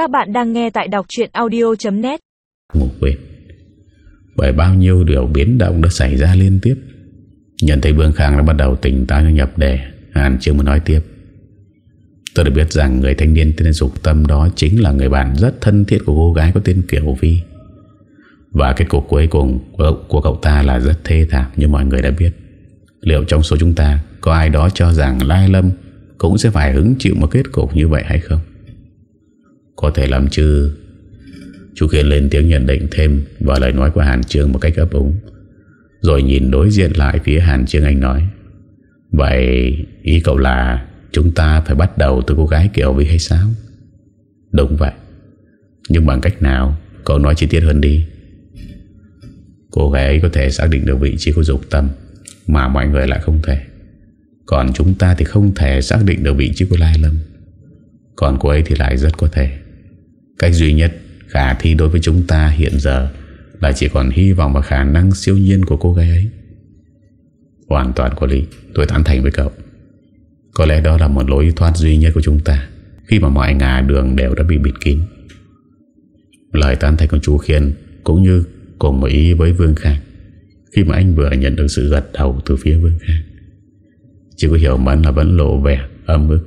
Các bạn đang nghe tại đọc chuyện audio.net Ngủ quên Bởi bao nhiêu điều biến động đã xảy ra liên tiếp Nhận thấy Vương Khang đã bắt đầu tỉnh táo nhập đề Hàn chưa muốn nói tiếp Tôi được biết rằng người thanh niên tên Dục Tâm đó chính là người bạn rất thân thiết của cô gái có tên Kiều Vi. Và kết cục cuối cùng của cậu ta là rất thê thảm như mọi người đã biết. Liệu trong số chúng ta có ai đó cho rằng Lai Lâm cũng sẽ phải hứng chịu một kết cục như vậy hay không? Có thể lắm chứ. Chú Kiên lên tiếng nhận định thêm Vào lời nói của Hàn Trương một cách ấp úng. Rồi nhìn đối diện lại phía Hàn Trương Anh nói, Vậy ý cậu là Chúng ta phải bắt đầu từ cô gái Kiều Vi hay sao? Đúng vậy. Nhưng bằng cách nào? Cậu nói chi tiết hơn đi. Cô gái ấy có thể xác định được vị trí của dục tâm, Mà mọi người lại không thể. Còn chúng ta thì không thể xác định được vị trí của Lai Lâm. Còn cô ấy thì lại rất có thể. Cách duy nhất khả thi đối với chúng ta hiện giờ Là chỉ còn hy vọng vào khả năng siêu nhiên của cô gái ấy. Hoàn toàn có lý, Tôi tán thành với cậu. Có lẽ đó là một lối thoát duy nhất của chúng ta. Khi mà mọi ngả đường đều đã bị bịt kín. Lời tán thành của chú Khiên Cũng như cùng một ý với Vương Khang. Khi mà anh vừa nhận được sự gật đầu từ phía Vương Khang, Chỉ có hiểu mẫn là vẫn lộ vẻ âm ức.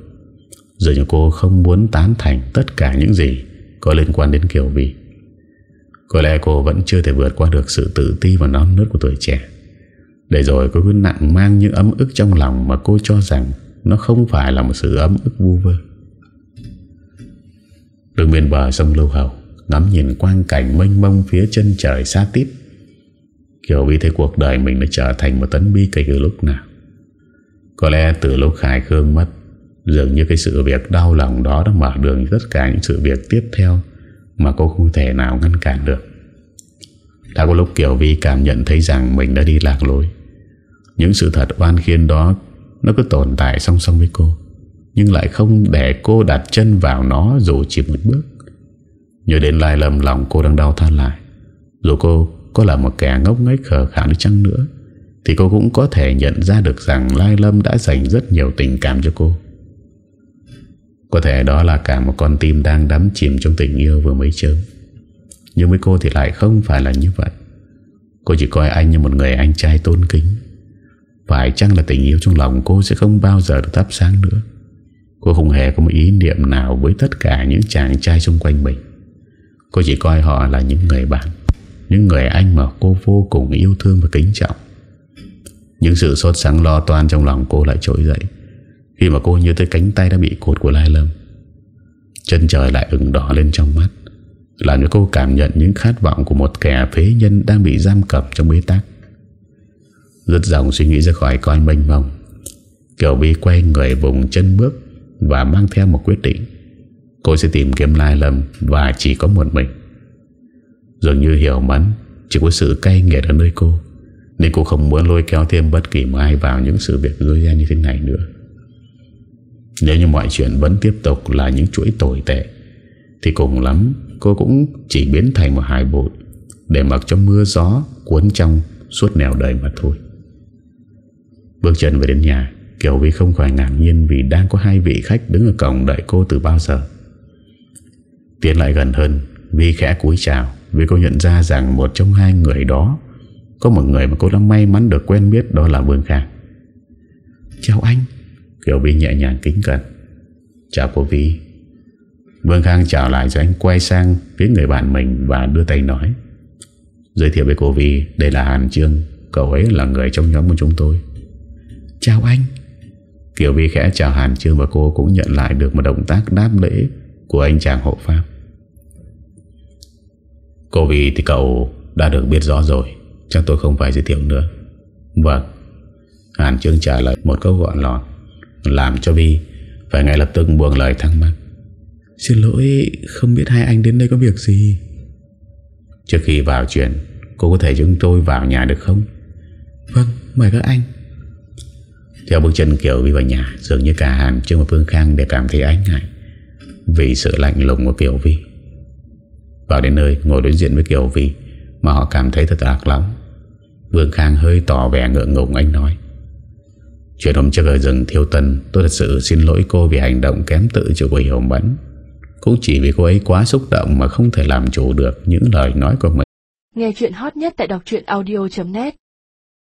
Giờ như cô không muốn tán thành tất cả những gì có liên quan đến Kiều Vi. Có lẽ cô vẫn chưa thể vượt qua được sự tự ti và non nớt của tuổi trẻ. Để rồi cô cứ nặng mang những ấm ức trong lòng mà cô cho rằng nó không phải là một sự ấm ức vu vơ. Đường bên bờ sông Lâu Hầu ngắm nhìn quang cảnh mênh mông phía chân trời xa tít. Kiều Vi thấy cuộc đời mình đã trở thành một tấn bi kịch ở lúc nào. Có lẽ từ lúc Khải Khương mất Dường như cái sự việc đau lòng đó đã mở đường tất cả những sự việc tiếp theo mà cô không thể nào ngăn cản được. Đã có lúc Kiều Vi cảm nhận thấy rằng mình đã đi lạc lối. Những sự thật oan khiên đó nó cứ tồn tại song song với cô, nhưng lại không để cô đặt chân vào nó dù chỉ một bước. Nhớ đến lai lầm lòng cô đang đau than lại. Dù cô có là một kẻ ngốc nghếch khờ khả đi chăng nữa, thì cô cũng có thể nhận ra được rằng Lai Lâm đã dành rất nhiều tình cảm cho cô. Có thể đó là cả một con tim đang đắm chìm trong tình yêu vừa mới chớm. Nhưng với cô thì lại không phải là như vậy. Cô chỉ coi anh như một người anh trai tôn kính. Phải chăng là tình yêu trong lòng cô sẽ không bao giờ được thắp sáng nữa? Cô không hề có một ý niệm nào với tất cả những chàng trai xung quanh mình? Cô chỉ coi họ là những người bạn, Những người anh mà cô vô cùng yêu thương và kính trọng. Những sự sốt sáng lo toan trong lòng cô lại trỗi dậy khi mà cô nhớ tới cánh tay đã bị cột của Lai Lâm, Chân trời lại ửng đỏ lên trong mắt, Làm cho cô cảm nhận những khát vọng Của một kẻ phế nhân đang bị giam cầm trong bế tắc. Rất dòng suy nghĩ ra khỏi con mênh mông Kiều Vi quay người vùng chân bước Và mang theo một quyết định. Cô sẽ tìm kiếm Lai Lâm Và chỉ có một mình. Dường như hiểu mắn Chỉ có sự cay nghiệt ở nơi cô, Nên cô không muốn lôi kéo thêm bất kỳ một ai vào những sự việc rơi ra như thế này nữa nếu như mọi chuyện vẫn tiếp tục là những chuỗi tồi tệ, Thì cùng lắm cô cũng chỉ biến thành một hài bụi Để mặc cho mưa gió cuốn trong suốt nẻo đời mà thôi. Bước chân về đến nhà, Kiều Vi không khỏi ngạc nhiên vì đang có hai vị khách đứng ở cổng đợi cô từ bao giờ. Tiến lại gần hơn, Vi khẽ cúi chào Vì cô nhận ra rằng một trong hai người đó, Có một người mà cô đã may mắn được quen biết Đó là Vương Khang. Chào anh. Kiều Vi nhẹ nhàng kính cẩn. Chào cô Vi Vương Khang chào lại rồi anh quay sang Phía người bạn mình và đưa tay nói. Giới thiệu với cô Vi Đây là Hàn Trương Cậu ấy là người trong nhóm của chúng tôi. Chào anh. Kiều Vi khẽ chào Hàn Trương Và cô cũng nhận lại được một động tác đáp lễ Của anh chàng hộ pháp. Cô Vi thì cậu đã được biết rõ rồi Chắc tôi không phải giới thiệu nữa. Vâng. Hàn Trương trả lời một câu gọn lọt làm cho Vi. Phải ngay lập tức buông lời thắc mắc. Xin lỗi Không biết hai anh đến đây có việc gì? Trước khi vào chuyện Cô có thể chúng tôi vào nhà được không? Vâng mời các anh. Theo bước chân Kiều Vi vào nhà Dường như cả Hàn Trương và Phương Khang Đều cảm thấy ái ngại Vì sự lạnh lùng của Kiều Vi. Vào đến nơi ngồi đối diện với Kiều Vi Mà họ cảm thấy thật lạc lắm Vương Khang hơi tỏ vẻ ngượng ngùng anh nói Chuyện hôm trước ở rừng thiêu tân, Tôi thật sự xin lỗi cô Vì hành động kém tự chủ của Hiểu Mẫn. Cũng chỉ vì cô ấy quá xúc động Mà không thể làm chủ được những lời nói của mình. Nghe chuyện hot nhất tại đọc audio.net